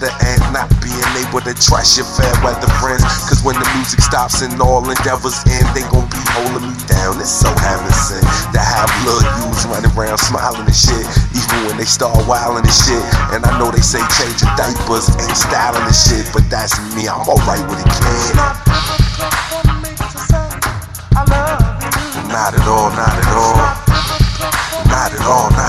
and not being able to trust your fair weather friends. Cause when the music stops and all endeavors end, they gon' be holding me down. It's so Hamilton to have little youths running around smiling and shit, even when they start wilding and shit. And I know they say change changing diapers ain't styling and shit, but that's me. I'm alright with it, kid. Not at all, not at all. Not at all, not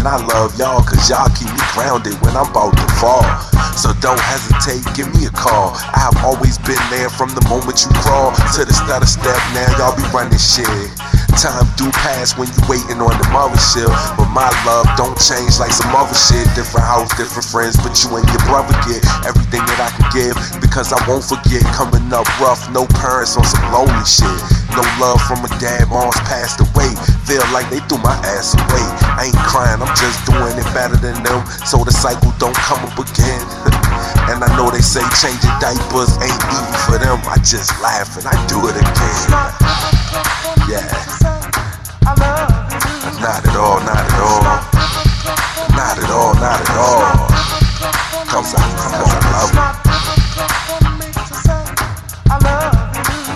saying I love y'all, cause y'all keep me grounded when I'm about to fall. So don't hesitate, give me a call. I've always been there from the moment you crawl to the stutter step. Now y'all be running shit. Time do pass when you waiting on the mother mothership. But my love don't change like some other shit. Different house, different friends, but you and your brother get everything that I can give. Because I won't forget coming up rough, no parents on some lonely shit. No love from a dad, mom's passed away. Feel like they threw my ass away. I ain't crying, I'm just doing it better than them. So the cycle don't come up again. and I know they say changing diapers ain't easy for them. I just laugh and I do it again. Yeah. Not at all, not at all. Not at all, not at all. Cause I, cause I love you.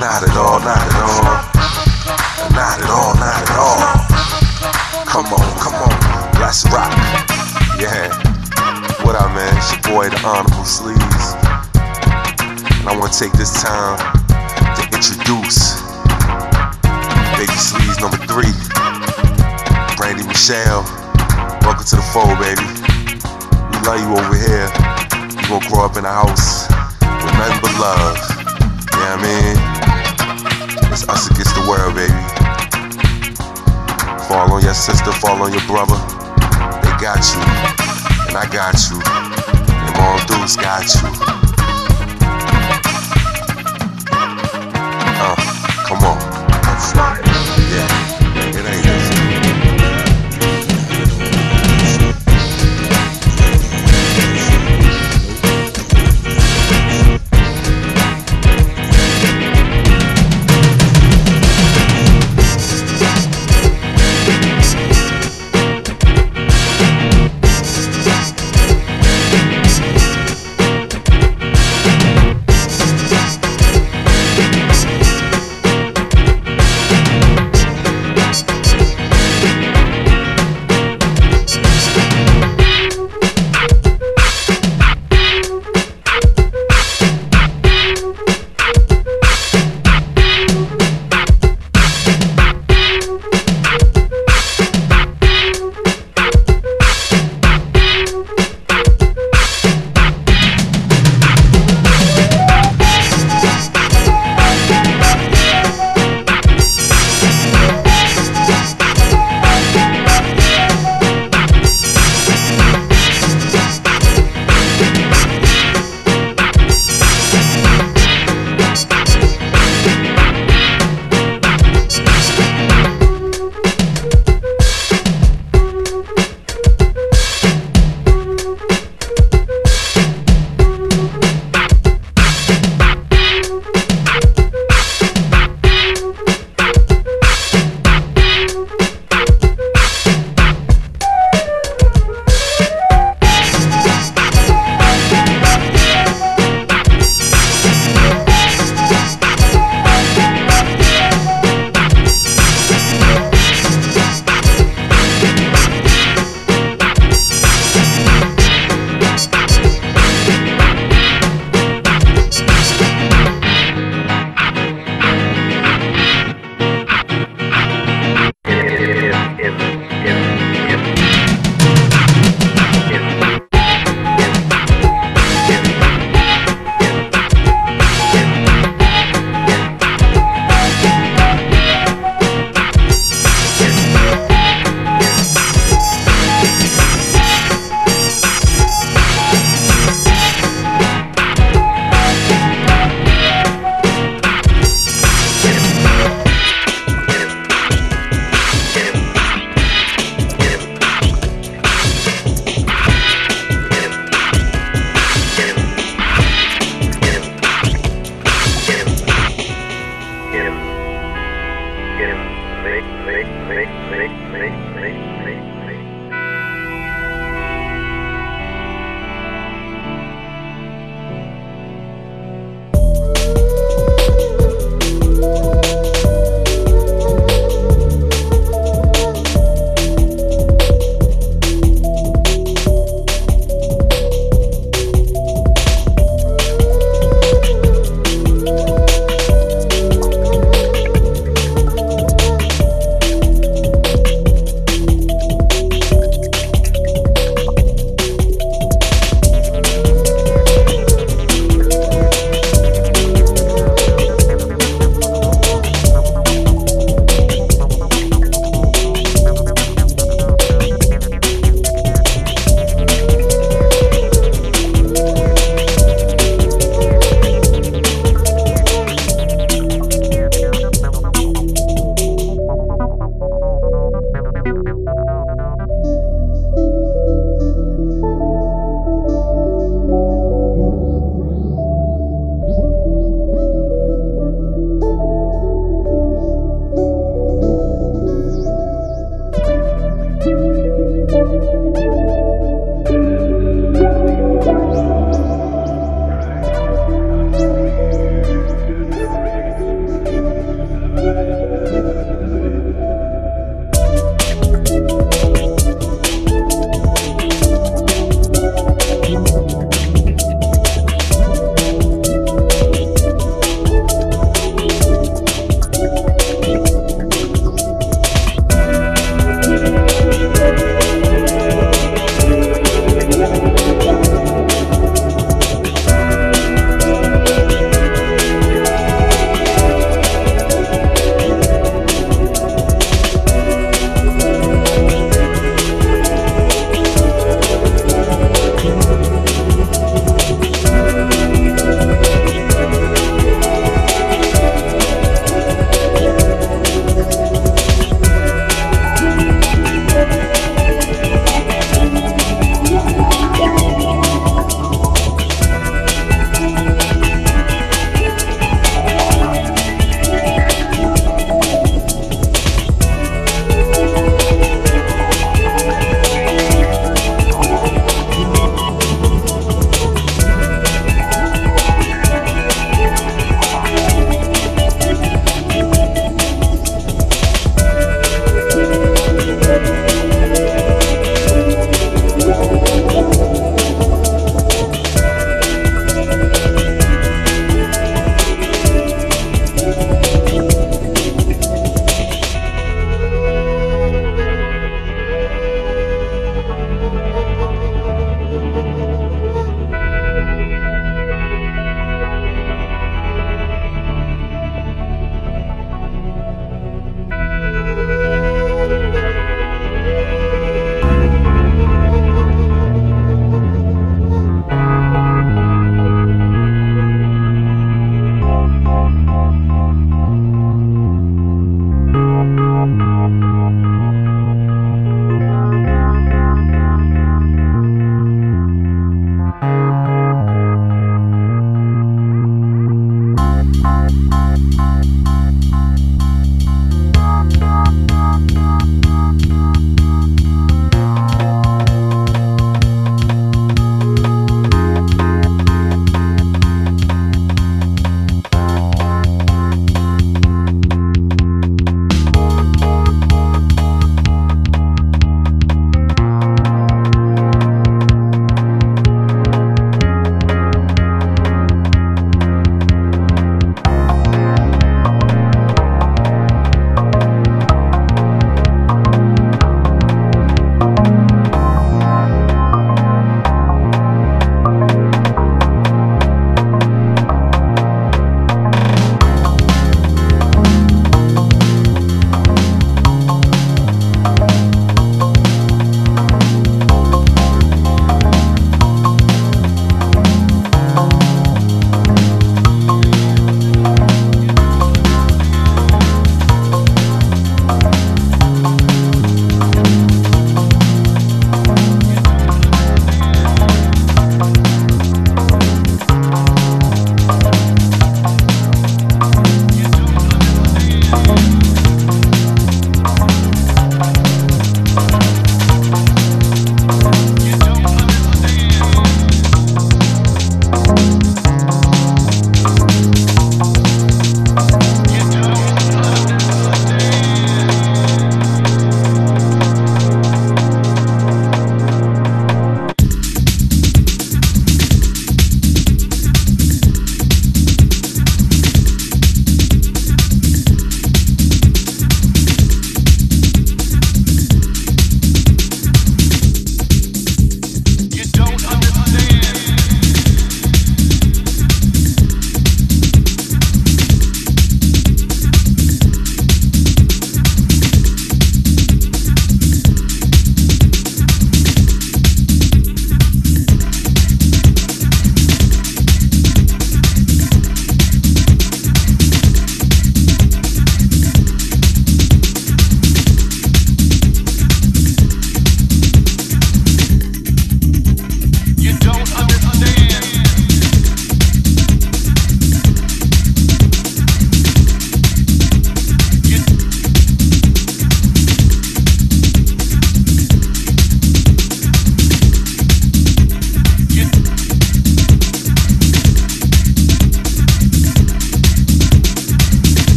Not at all, not at all. Not at all, not at all. Come on, come on, let's rock. Yeah. What up, man? It's your boy, the Honorable Sleeves. And I want to take this time to introduce Baby Sleeves number three, Michelle. Welcome to the fold, baby. We love you over here. You gonna grow up in a house with nothing but love. You know I mean? It's us against the world, baby. Fall on your sister, fall on your brother. They got you, and I got you. And all dudes got you.